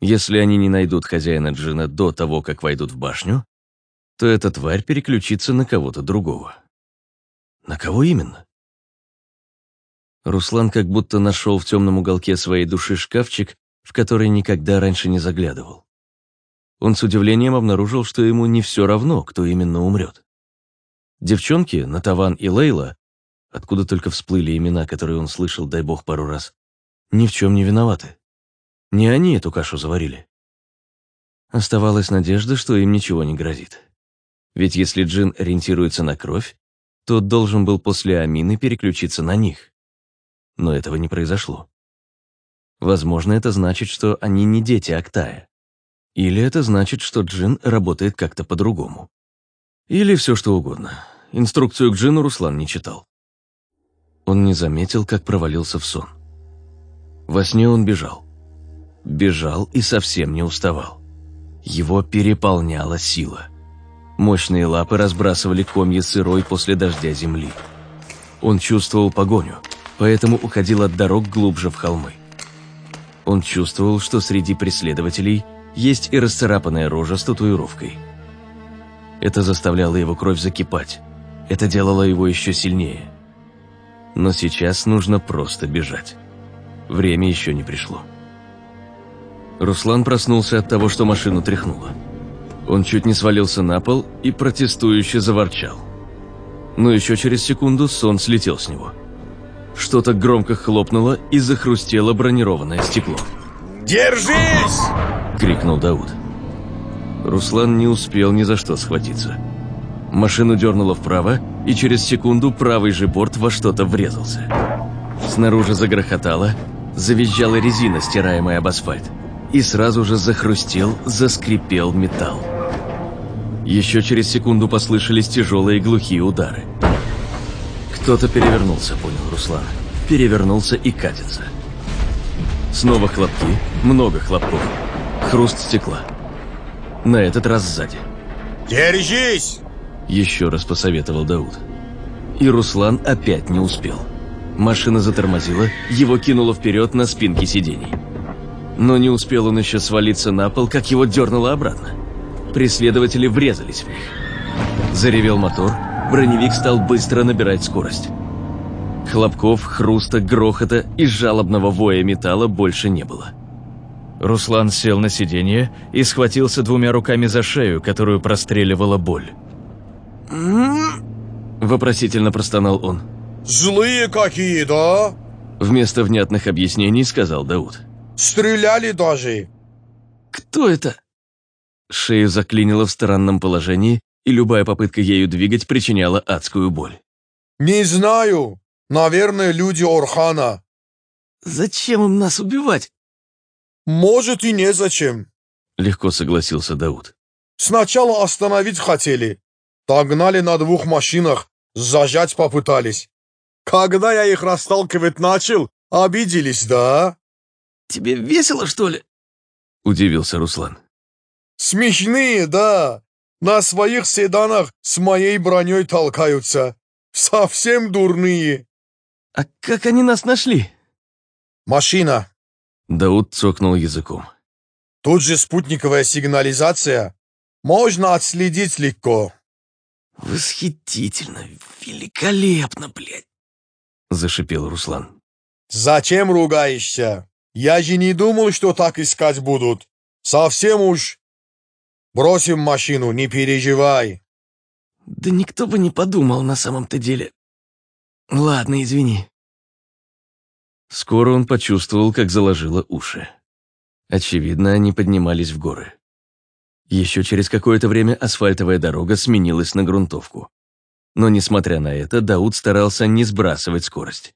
S7: Если они не найдут хозяина Джина до того, как войдут в башню, то эта тварь переключится на кого-то другого. На кого именно? Руслан как будто нашел в темном уголке своей души шкафчик, в который никогда раньше не заглядывал. Он с удивлением обнаружил, что ему не все равно, кто именно умрет. Девчонки, Натаван и Лейла, откуда только всплыли имена, которые он слышал, дай бог, пару раз, ни в чем не виноваты. Не они эту кашу заварили. Оставалась надежда, что им ничего не грозит. Ведь если Джин ориентируется на кровь, то должен был после Амины переключиться на них. Но этого не произошло. Возможно, это значит, что они не дети Актая. Или это значит, что Джин работает как-то по-другому. Или все что угодно. Инструкцию к Джину Руслан не читал. Он не заметил, как провалился в сон. Во сне он бежал. Бежал и совсем не уставал. Его переполняла сила. Мощные лапы разбрасывали комья сырой после дождя земли.
S1: Он чувствовал погоню, поэтому уходил от дорог глубже в холмы. Он чувствовал, что среди преследователей есть и расцарапанная рожа с татуировкой. Это заставляло его кровь закипать. Это делало его еще сильнее. Но сейчас нужно просто бежать. Время еще не пришло. Руслан проснулся от того, что машину тряхнуло. Он чуть не свалился на пол и протестующе заворчал. Но еще через секунду сон слетел с него. Что-то громко хлопнуло и захрустело бронированное стекло.
S4: Держись!
S1: — крикнул Дауд. Руслан не успел ни за что схватиться. Машину дернуло вправо, и через секунду правый же борт во что-то врезался. Снаружи загрохотало, завизжала резина, стираемая об асфальт, и сразу же захрустел, заскрипел металл. Еще через секунду послышались тяжелые глухие удары. Кто-то перевернулся, понял Руслан. Перевернулся и катится. Снова хлопки, много хлопков. Хруст стекла. На этот раз сзади.
S4: Держись!
S1: Еще раз посоветовал Дауд. И Руслан опять не успел. Машина затормозила, его кинуло вперед на спинке сидений. Но не успел он еще свалиться на пол, как его дернуло обратно. Преследователи врезались в них. Заревел мотор, броневик стал быстро набирать скорость. Хлопков, хруста, грохота и жалобного воя металла больше не было.
S5: Руслан сел на сиденье и схватился двумя руками за шею, которую простреливала боль.
S1: Вопросительно простонал он.
S4: Злые какие, да?
S1: Вместо внятных объяснений сказал Дауд.
S4: Стреляли даже.
S1: «Кто это?» Шею заклинило в странном положении, и любая попытка ею двигать причиняла адскую боль.
S4: Не знаю. Наверное, люди Орхана.
S1: «Зачем им нас убивать?»
S4: Может и незачем.
S1: Легко согласился Дауд.
S4: Сначала остановить хотели. Догнали на двух машинах, зажать попытались. Когда я их расталкивать начал, обиделись, да?
S1: «Тебе весело, что ли?» Удивился Руслан.
S4: Смешные, да. На своих седанах с моей броней толкаются. Совсем дурные.
S1: «А как они нас нашли?»
S4: Машина.
S1: Дауд цокнул языком.
S4: Тут же спутниковая сигнализация. Можно отследить легко.
S1: «Восхитительно, великолепно, блядь!» Зашипел Руслан.
S4: Зачем ругаешься? Я же не думал, что так искать будут. Совсем уж. Бросим машину, не переживай.
S1: Да никто бы не подумал на самом-то деле. Ладно, извини. Скоро он почувствовал, как заложило уши. Очевидно, они поднимались в горы. Еще через какое-то время асфальтовая дорога сменилась на грунтовку. Но, несмотря на это, Дауд старался не сбрасывать скорость.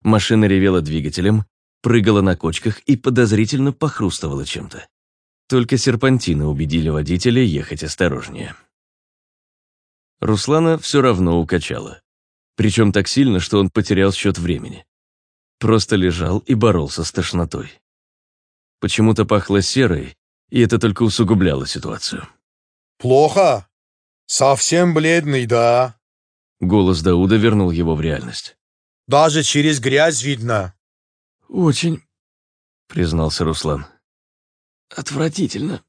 S1: Машина ревела двигателем, прыгала на кочках и подозрительно похрустывала чем-то. Только серпантины убедили водителя ехать осторожнее. Руслана все равно укачало. Причем так сильно, что он потерял счет времени. Просто лежал и боролся с тошнотой. Почему-то пахло серой, и это только усугубляло ситуацию.
S4: Плохо? Совсем бледный, да?
S1: Голос Дауда вернул его в реальность.
S4: Даже через грязь видно.
S1: «Очень», — признался Руслан. «Отвратительно».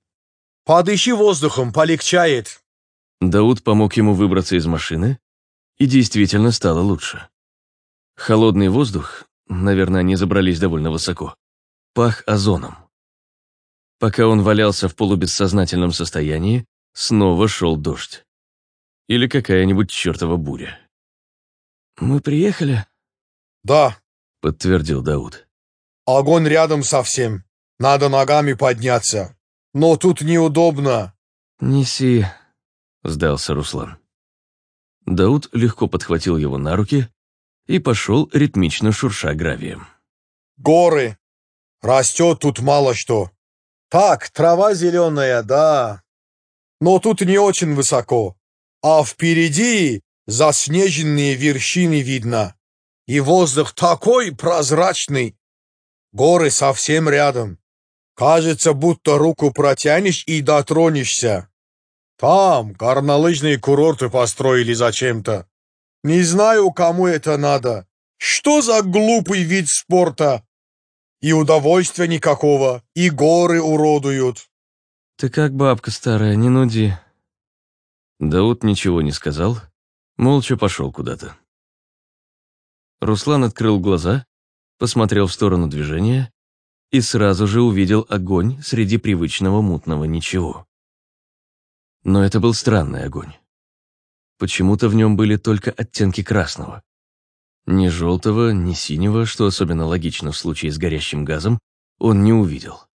S4: Подыши воздухом, полегчает.
S1: Дауд помог ему выбраться из машины, и действительно стало лучше. Холодный воздух, наверное, они забрались довольно высоко, пах озоном. Пока он валялся в полубессознательном состоянии, снова шел дождь. Или какая-нибудь чертова буря. «Мы приехали?»
S4: Да, —
S1: подтвердил Дауд.
S4: огонь рядом совсем. Надо ногами подняться. Но тут неудобно.
S1: «Неси», — сдался Руслан. Дауд легко подхватил его на руки и пошел ритмично шурша гравием.
S4: Горы. Растет тут мало что. Так, трава зеленая, да. Но тут не очень высоко. А впереди заснеженные вершины видно. И воздух такой прозрачный. Горы совсем рядом. Кажется, будто руку протянешь и дотронешься. Там горнолыжные курорты построили зачем-то. Не знаю, кому это надо. Что за глупый вид спорта? И удовольствия никакого, и горы уродуют.
S5: Ты как бабка старая, не нуди.
S1: Дауд ничего не сказал, молча пошел куда-то. Руслан открыл глаза, посмотрел в сторону движения и сразу же увидел огонь среди привычного мутного ничего. Но это был странный огонь. Почему-то в нем были только оттенки красного. Ни желтого, ни синего, что особенно логично в случае с горящим газом, он не увидел.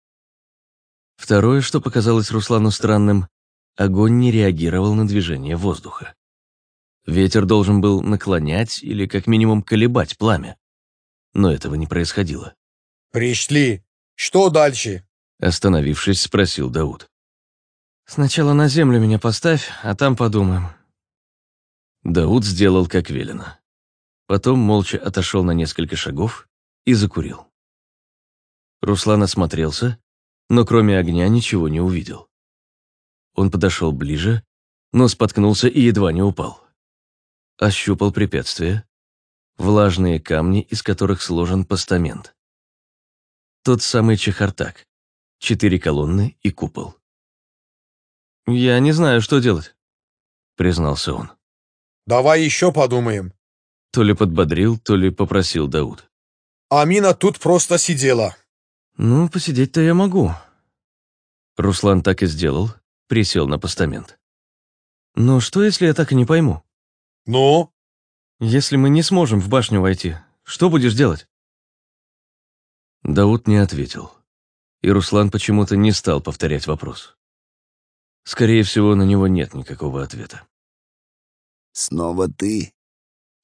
S1: Второе, что показалось Руслану странным, огонь не реагировал на движение воздуха. Ветер должен был наклонять или как минимум колебать пламя. Но этого не происходило.
S4: Пришли. Что дальше?
S1: Остановившись, спросил Дауд.
S5: Сначала на землю меня поставь, а там подумаем.
S1: Дауд сделал как велено. Потом молча отошел на несколько шагов и закурил. Руслан осмотрелся, но кроме огня ничего не увидел. Он подошел ближе, но споткнулся и едва не упал. Ощупал препятствие. Влажные камни, из которых сложен постамент. Тот самый чехартак. Четыре колонны и купол.
S5: «Я не знаю, что делать», — признался он.
S4: Давай еще подумаем.
S1: То ли подбодрил, то ли попросил Дауд.
S4: Амина тут просто сидела.
S5: «Ну, посидеть-то я могу».
S1: Руслан так и сделал, присел на постамент.
S5: «Но что, если я так и не пойму?
S4: Ну?
S5: Если мы не сможем в башню войти, что будешь делать?»
S1: Дауд не ответил. И Руслан почему-то не стал повторять вопрос. Скорее всего, на него нет никакого ответа.
S2: «Снова ты?»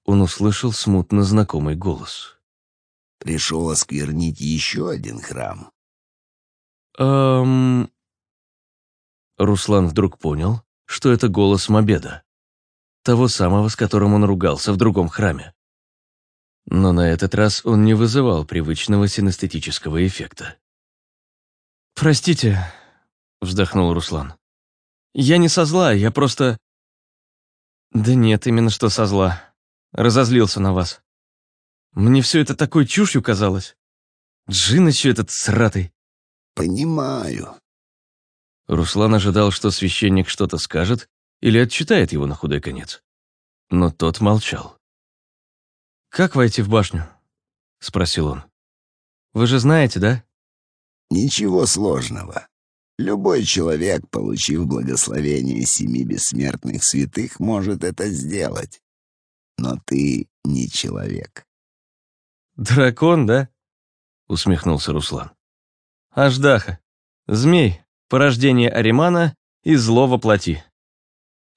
S1: Он услышал смутно знакомый голос.
S2: Пришел осквернить еще один храм.
S5: «Эм...»
S1: Руслан вдруг понял, что это голос Мобеда. Того самого, с которым он ругался в другом храме. Но на этот раз он не вызывал привычного синестетического эффекта.
S5: «Простите», — вздохнул Руслан. «Я не со зла, я просто...» «Да нет, именно что со зла. Разозлился на вас. Мне все это такой чушью казалось. Джин еще этот сратый».
S2: «Понимаю».
S1: Руслан ожидал, что священник что-то скажет или отчитает его на худой конец. Но тот молчал.
S5: «Как войти в башню?» — спросил он. «Вы же знаете, да?»
S2: «Ничего сложного. Любой человек, получив благословение семи бессмертных святых, может это сделать. Но ты не человек».
S5: «Дракон, да?» — усмехнулся Руслан. «Аждаха. Змей, порождение Аримана и зло воплоти.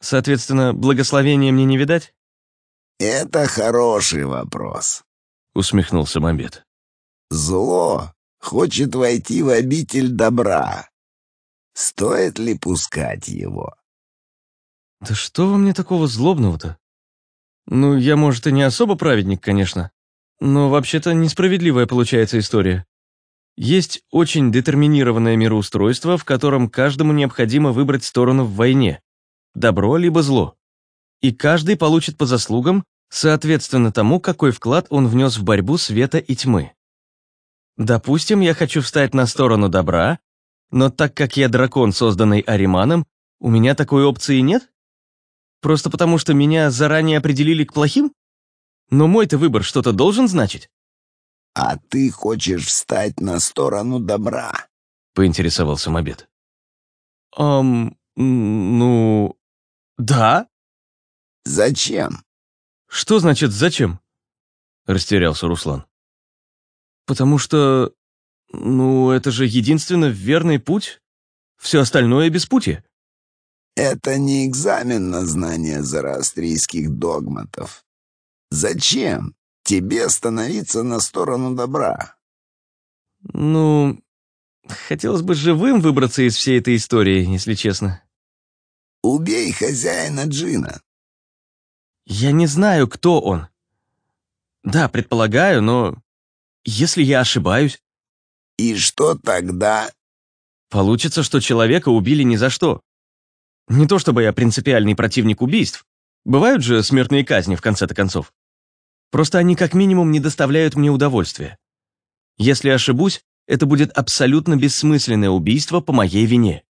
S5: Соответственно, благословения мне не видать?»
S2: «Это хороший вопрос», —
S1: усмехнулся Мамбет.
S2: «Зло хочет войти в обитель добра. Стоит ли пускать его?»
S5: «Да что во мне такого злобного-то? Ну, я, может, и не особо праведник, конечно, но вообще-то несправедливая получается история. Есть очень детерминированное мироустройство, в котором каждому необходимо выбрать сторону в войне. Добро либо зло. И каждый получит по заслугам, соответственно тому, какой вклад он внес в борьбу света и тьмы. Допустим, я хочу встать на сторону добра, но так как я дракон, созданный Ариманом, у меня такой опции нет? Просто потому, что меня заранее определили к плохим? Но мой-то выбор что-то должен значить?
S2: «А ты хочешь встать на сторону добра?»
S1: — поинтересовался Мобед.
S5: «Эм, ну... да?»
S2: «Зачем?»
S5: «Что значит «зачем»?» — растерялся Руслан. «Потому что... ну, это же единственно верный путь. Все остальное — беспутье».
S2: «Это не экзамен на знание зороастрийских догматов. Зачем тебе становиться на сторону добра?»
S5: «Ну, хотелось бы живым выбраться из всей этой истории, если честно».
S2: «Убей хозяина Джина».
S5: «Я не знаю, кто он. Да, предполагаю, но если я ошибаюсь...»
S2: «И что тогда?»
S5: «Получится, что человека убили ни за что. Не то чтобы я принципиальный противник убийств,
S1: Бывают же смертные казни, в конце-то концов. Просто они как минимум не доставляют мне удовольствия. Если ошибусь, это будет абсолютно бессмысленное убийство по моей вине.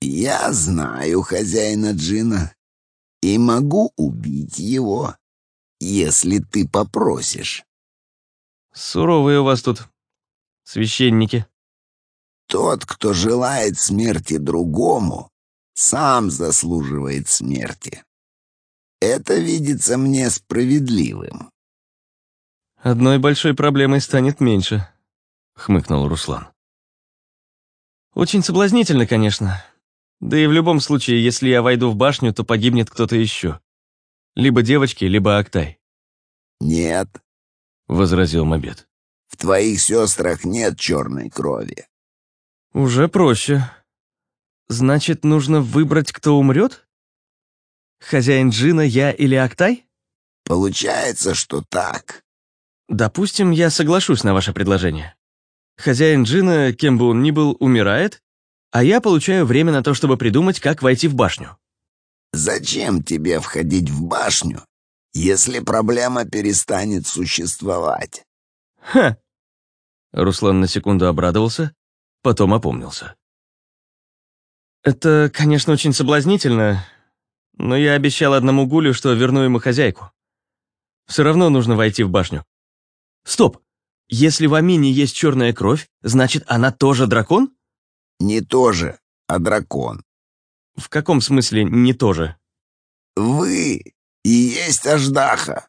S2: Я знаю хозяина Джина и могу убить его, если ты попросишь.
S1: Суровые у вас тут священники.
S2: Тот, кто желает смерти другому, сам заслуживает смерти. Это видится мне справедливым.
S1: Одной большой проблемой станет меньше, хмыкнул Руслан. Очень соблазнительно, конечно. Да и в любом случае, если я войду в башню, то погибнет кто-то еще. Либо девочки, либо Актай.
S2: Нет,
S1: возразил Мобед.
S2: В твоих сестрах нет черной крови.
S1: Уже проще. Значит, нужно выбрать, кто умрет? Хозяин Джина, я или Актай?
S2: Получается, что так.
S1: Допустим, я соглашусь на ваше предложение. Хозяин Джина, кем бы он ни был, умирает, а я получаю время на то, чтобы придумать, как войти в башню.
S2: Зачем тебе входить в башню, если проблема перестанет существовать?
S1: Ха! Руслан на секунду обрадовался, потом опомнился. Это, конечно, очень соблазнительно, но я обещал одному гулю, что верну ему хозяйку. Все равно нужно войти в башню. Стоп! Если в Амине есть черная кровь, значит, она тоже дракон?
S2: Не тоже, а дракон.
S1: В каком смысле не тоже?
S2: Вы и есть Аждаха.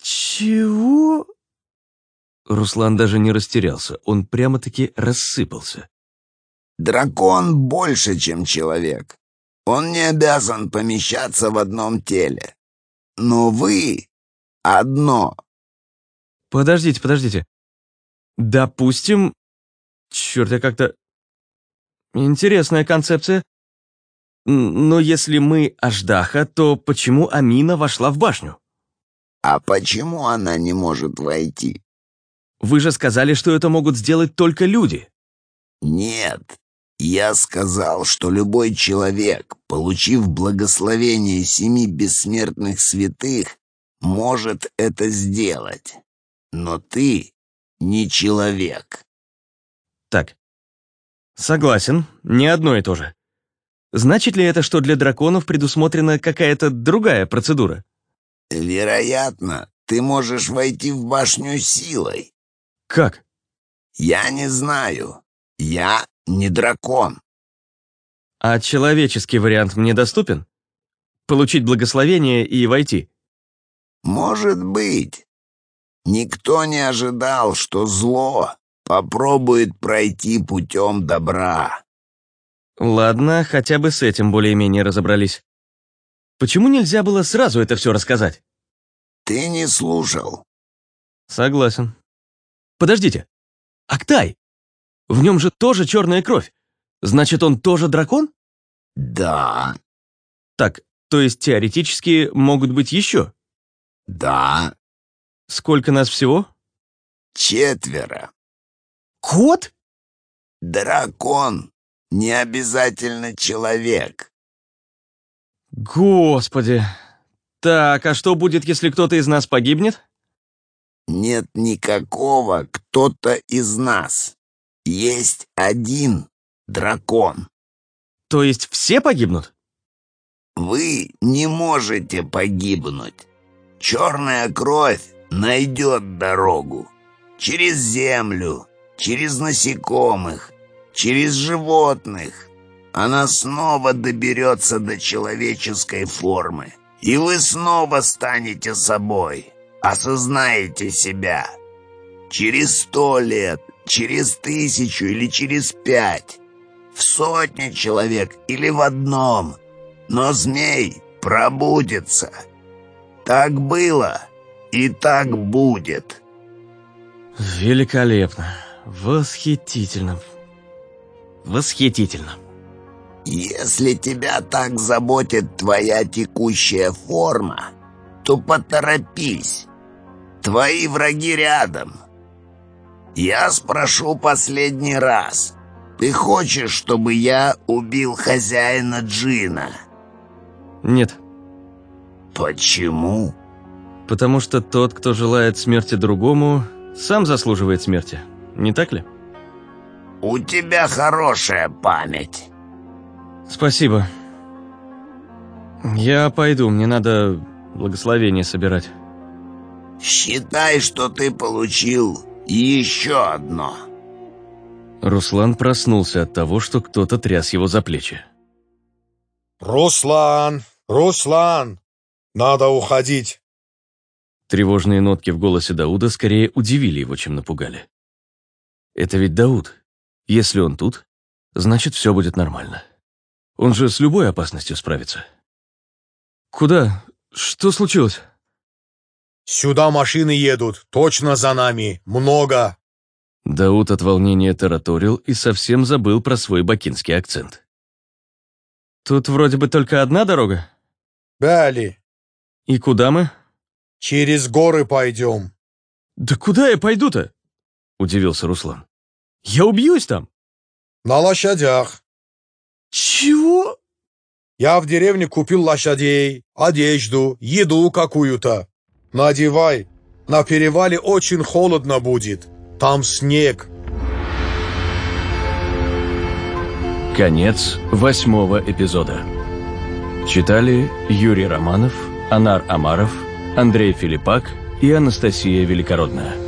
S1: Чего? Руслан даже не растерялся, он прямо-таки рассыпался.
S2: Дракон больше, чем человек. Он не обязан помещаться в одном теле. Но вы — одно.
S1: Подождите, подождите. Допустим... Черт, я как-то... Интересная концепция. Но если мы Аждаха, то почему Амина вошла в башню?
S2: А почему она не может войти?
S1: Вы же сказали, что это могут сделать только люди.
S2: Нет, я сказал, что любой человек, получив благословение семи бессмертных святых, может это сделать. Но ты не человек.
S1: Так, Согласен, не одно и то же. Значит ли это, что для драконов предусмотрена какая-то другая процедура?
S2: Вероятно, ты можешь войти в башню силой.
S1: Как?
S2: Я не знаю. Я не дракон.
S1: А человеческий вариант мне доступен? Получить благословение и войти?
S2: Может быть. Никто не ожидал, что зло попробует пройти путем добра.
S1: Ладно, хотя бы с этим более-менее разобрались. Почему нельзя было сразу это все рассказать?
S2: Ты не слушал.
S1: Согласен. Подождите. Актай! В нем же тоже черная кровь. Значит, он тоже дракон?
S2: Да.
S1: Так, то есть теоретически могут быть еще?
S2: Да.
S1: Сколько нас всего?
S2: Четверо.
S1: Кот?
S2: Дракон. Не обязательно человек.
S1: Господи. Так, а что будет, если кто-то из нас погибнет?
S2: Нет никакого кто-то из нас. Есть один дракон.
S1: То есть все погибнут?
S2: Вы не можете погибнуть. Черная кровь найдет дорогу. Через землю, через насекомых, через животных. Она снова доберется до человеческой формы, и вы снова станете собой, осознаете себя. Через сто лет, через тысячу или через пять, в сотне человек или в одном, но змей пробудется. Так было и так будет.
S1: Великолепно. Восхитительно. Восхитительно.
S2: Если тебя так заботит твоя текущая форма, то поторопись. Твои враги рядом. Я спрошу последний раз. Ты хочешь, чтобы я убил хозяина Джина?
S1: Нет.
S2: Почему?
S1: Потому что тот, кто желает смерти другому, сам заслуживает смерти. Не так ли?
S2: У тебя хорошая память.
S1: Спасибо. Я пойду, мне надо благословение собирать.
S2: Считай, что ты получил еще одно.
S1: Руслан проснулся от того, что кто-то тряс его за плечи.
S4: «Руслан! Руслан! Надо уходить!»
S1: Тревожные нотки в голосе Дауда скорее удивили его, чем напугали. Это ведь Дауд. Если он тут, значит, все будет нормально. Он же с любой опасностью справится. Куда? Что случилось?
S4: «Сюда машины едут, точно за нами, много!»
S1: Дауд от волнения тараторил и совсем забыл про свой бакинский акцент. «Тут вроде бы только одна дорога?
S4: «Бяли,
S1: И куда мы?»
S4: через горы пойдем».
S1: «Да куда я пойду-то?» — удивился Руслан. «Я убьюсь там!»
S4: «На лошадях.
S1: «Чего?»
S4: Я в деревне купил лошадей, одежду, еду какую-то. Надевай. На перевале очень холодно будет. Там снег».
S8: Конец восьмого эпизода. Читали Юрий Романов, Анар Амаров, Андрей Филиппак и Анастасия Великородная.